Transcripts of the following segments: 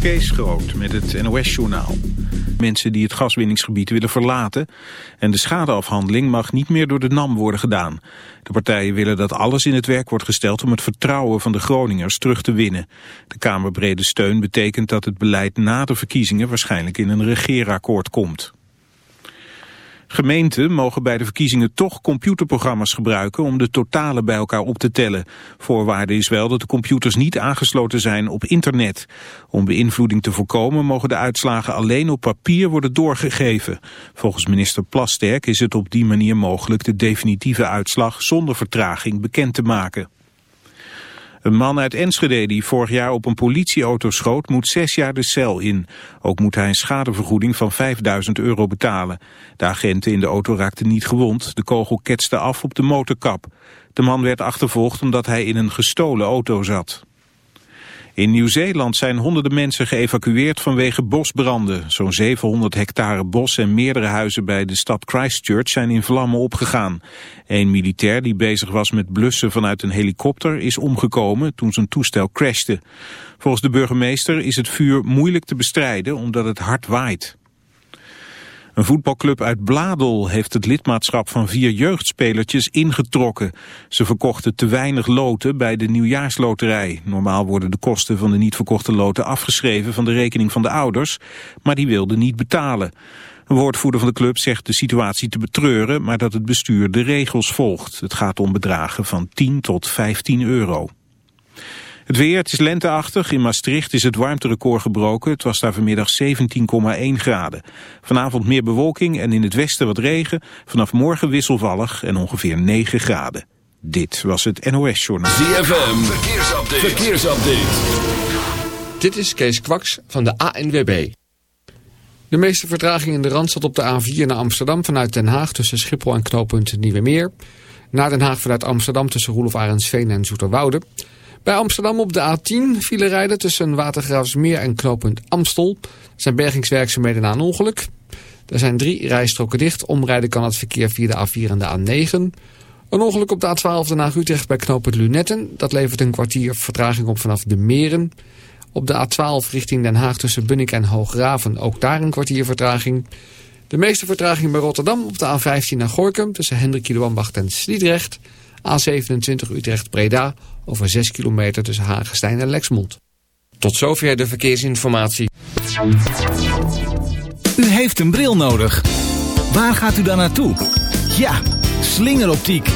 Kees Groot met het NOS-journaal. Mensen die het gaswinningsgebied willen verlaten... en de schadeafhandeling mag niet meer door de NAM worden gedaan. De partijen willen dat alles in het werk wordt gesteld... om het vertrouwen van de Groningers terug te winnen. De Kamerbrede steun betekent dat het beleid na de verkiezingen... waarschijnlijk in een regeerakkoord komt. Gemeenten mogen bij de verkiezingen toch computerprogramma's gebruiken om de totalen bij elkaar op te tellen. Voorwaarde is wel dat de computers niet aangesloten zijn op internet. Om beïnvloeding te voorkomen mogen de uitslagen alleen op papier worden doorgegeven. Volgens minister Plasterk is het op die manier mogelijk de definitieve uitslag zonder vertraging bekend te maken. Een man uit Enschede die vorig jaar op een politieauto schoot moet zes jaar de cel in. Ook moet hij een schadevergoeding van 5000 euro betalen. De agenten in de auto raakten niet gewond. De kogel ketste af op de motorkap. De man werd achtervolgd omdat hij in een gestolen auto zat. In Nieuw-Zeeland zijn honderden mensen geëvacueerd vanwege bosbranden. Zo'n 700 hectare bos en meerdere huizen bij de stad Christchurch zijn in vlammen opgegaan. Een militair die bezig was met blussen vanuit een helikopter is omgekomen toen zijn toestel crashte. Volgens de burgemeester is het vuur moeilijk te bestrijden omdat het hard waait. Een voetbalclub uit Bladel heeft het lidmaatschap van vier jeugdspelertjes ingetrokken. Ze verkochten te weinig loten bij de nieuwjaarsloterij. Normaal worden de kosten van de niet verkochte loten afgeschreven van de rekening van de ouders, maar die wilden niet betalen. Een woordvoerder van de club zegt de situatie te betreuren, maar dat het bestuur de regels volgt. Het gaat om bedragen van 10 tot 15 euro. Het weer, het is lenteachtig. In Maastricht is het warmterecord gebroken. Het was daar vanmiddag 17,1 graden. Vanavond meer bewolking en in het westen wat regen. Vanaf morgen wisselvallig en ongeveer 9 graden. Dit was het NOS Journaal. ZFM, verkeersupdate. verkeersupdate. Dit is Kees Kwaks van de ANWB. De meeste vertraging in de Randstad op de A4 naar Amsterdam vanuit Den Haag tussen Schiphol en knooppunt Nieuwe Meer. Naar Den Haag vanuit Amsterdam tussen Roelof Arendsveen en Zoeterwoude. Bij Amsterdam op de A10 file rijden tussen Watergraafsmeer en knooppunt Amstel. Er zijn bergingswerkzaamheden na een ongeluk. Er zijn drie rijstroken dicht. Omrijden kan het verkeer via de A4 en de A9. Een ongeluk op de A12 Den Haag-Utrecht bij knooppunt Lunetten. Dat levert een kwartier vertraging op vanaf de Meren. Op de A12 richting Den Haag tussen Bunnik en Hoograven. Ook daar een kwartier vertraging. De meeste vertraging bij Rotterdam op de A15 naar Gorkum tussen Hendrik Kiloambacht en Sliedrecht. A27 Utrecht-Breda over 6 kilometer tussen Hagestein en Lexmond. Tot zover de verkeersinformatie. U heeft een bril nodig. Waar gaat u dan naartoe? Ja, slingeroptiek.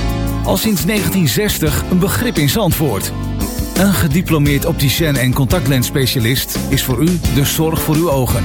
Al sinds 1960 een begrip in Zandvoort. Een gediplomeerd opticien en contactlensspecialist is voor u de zorg voor uw ogen.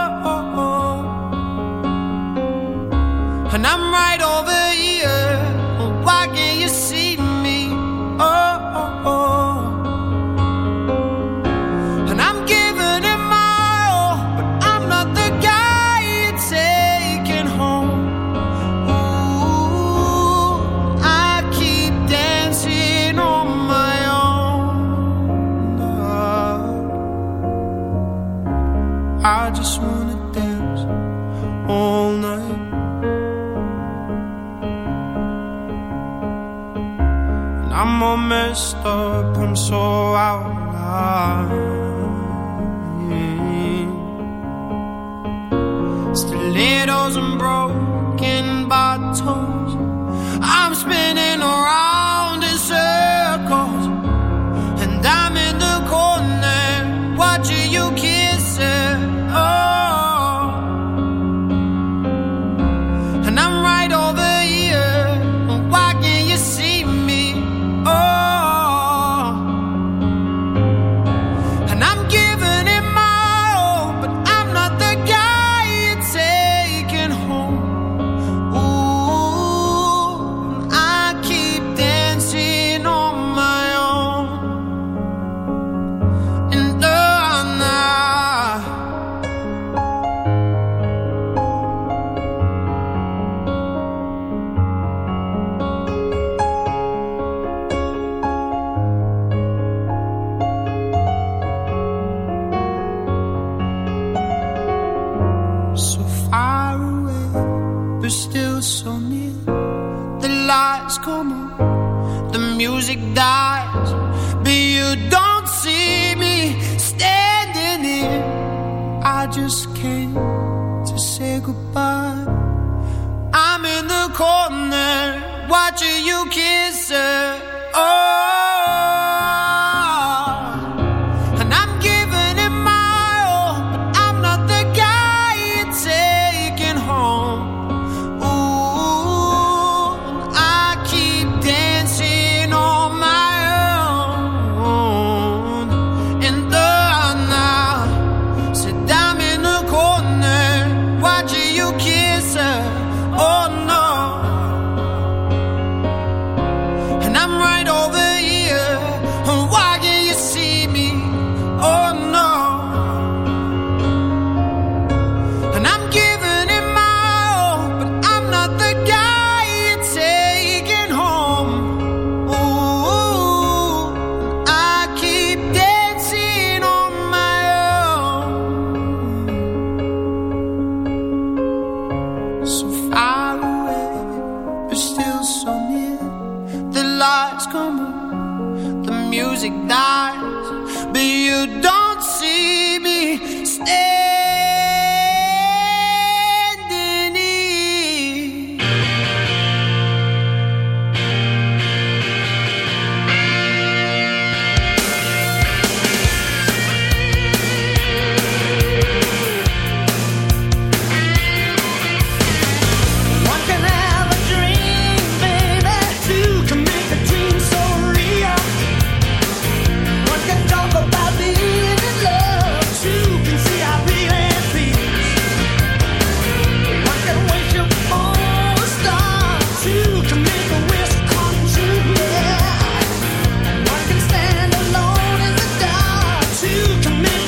watching you kiss.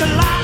Alive.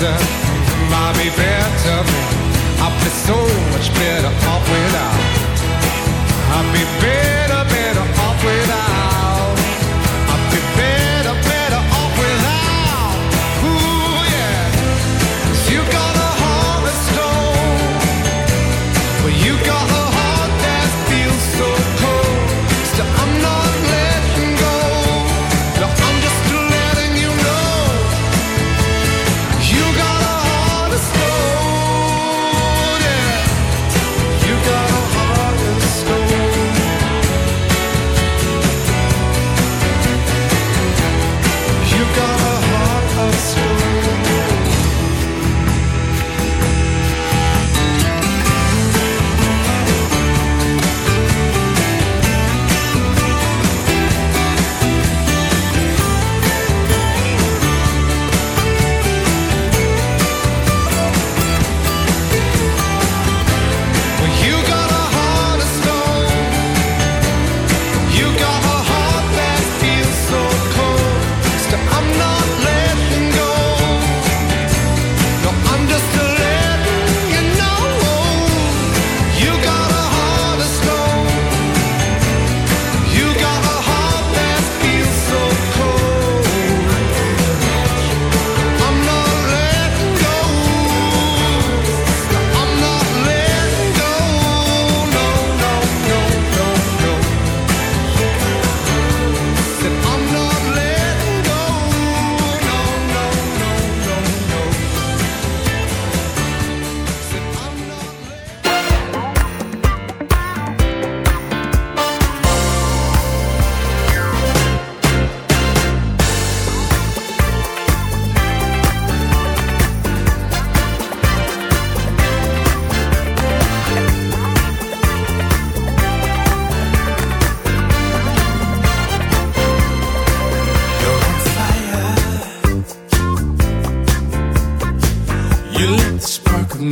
better, might be better. I'd be so much better off without. I'd be better.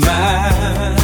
mine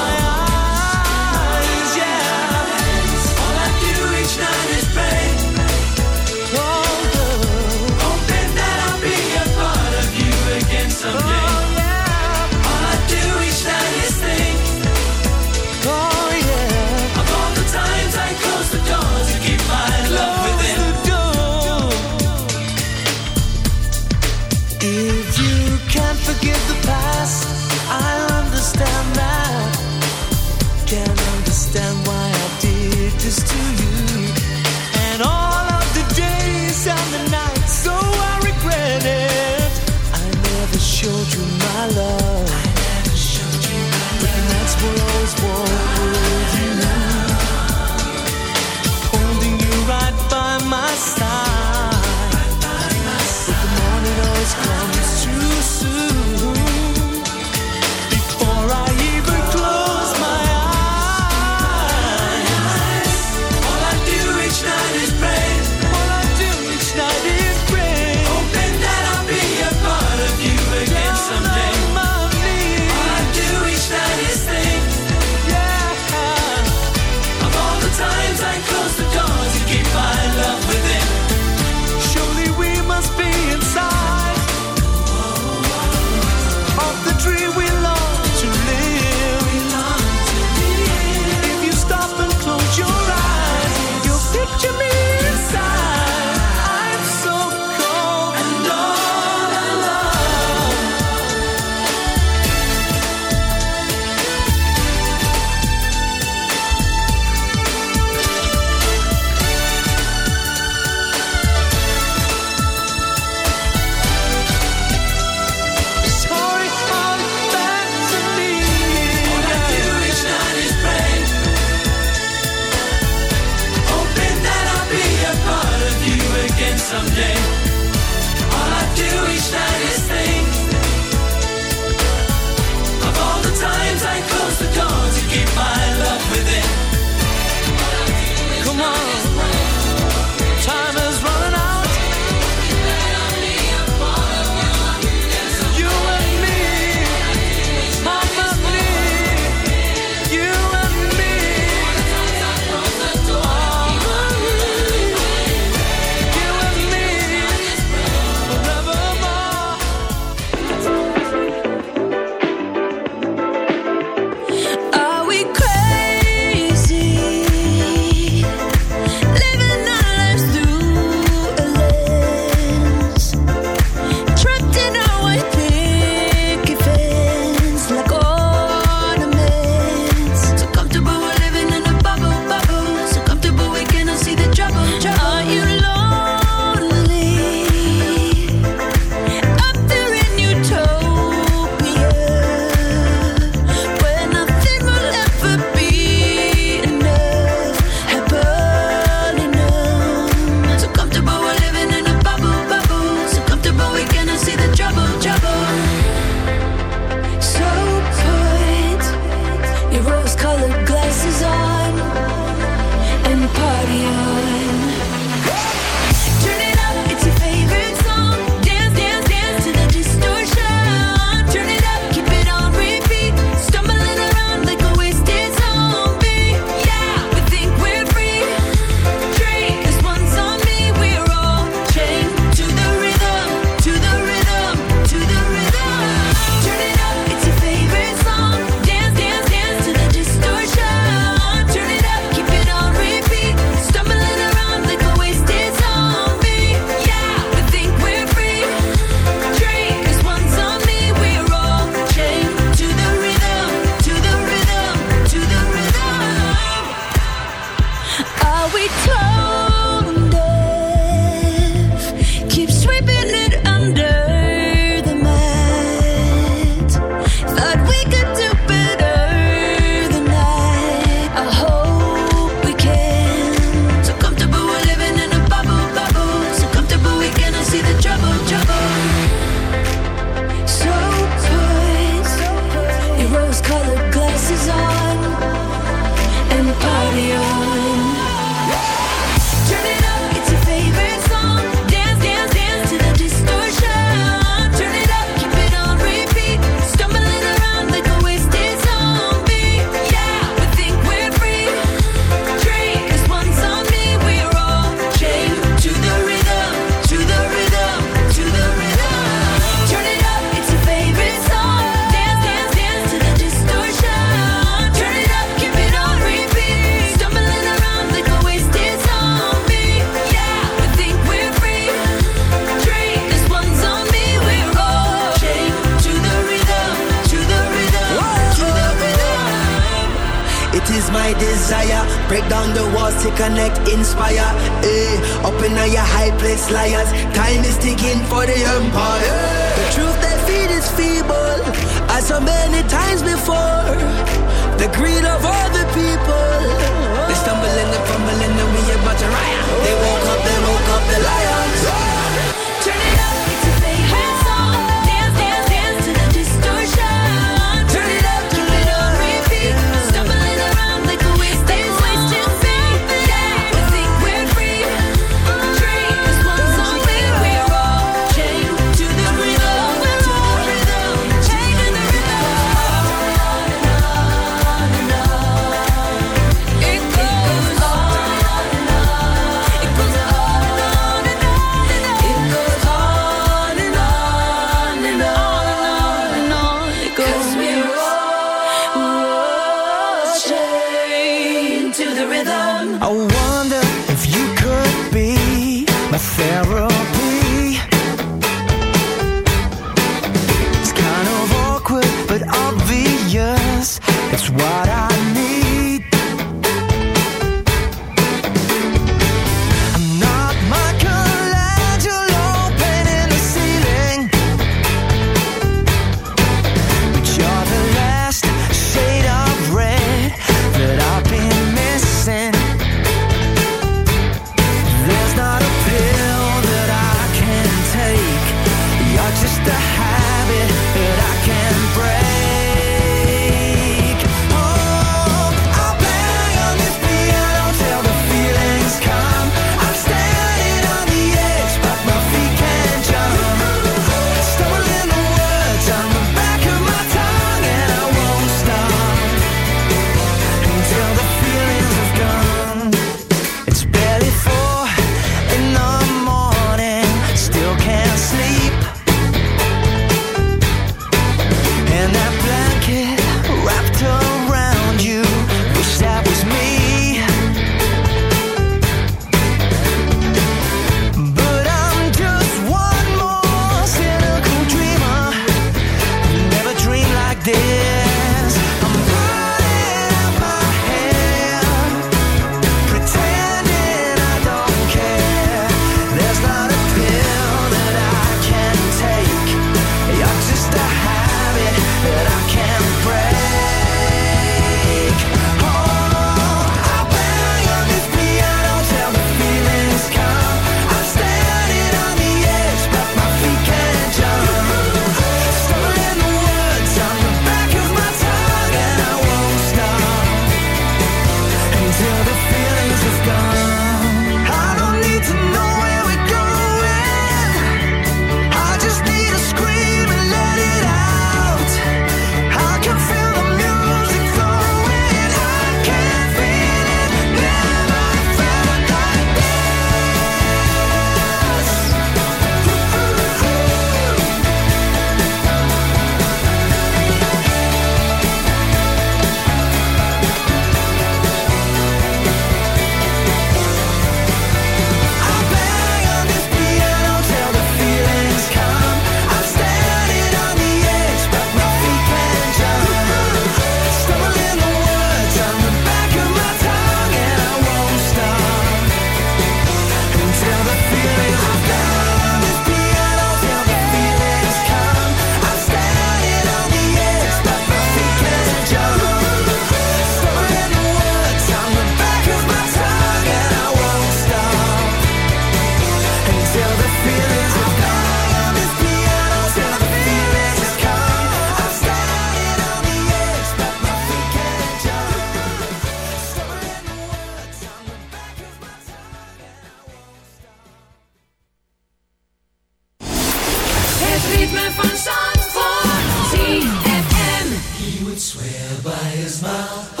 Ismail.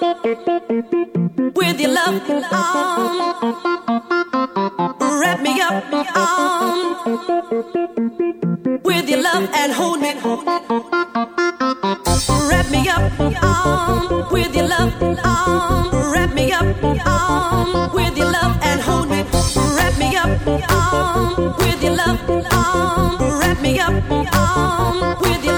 with your love on. Wrap me up on with your love and hold me. Wrap me up on with your love on. Wrap me up on with your love and hold me. Wrap me up on with your love on. Wrap me up on with your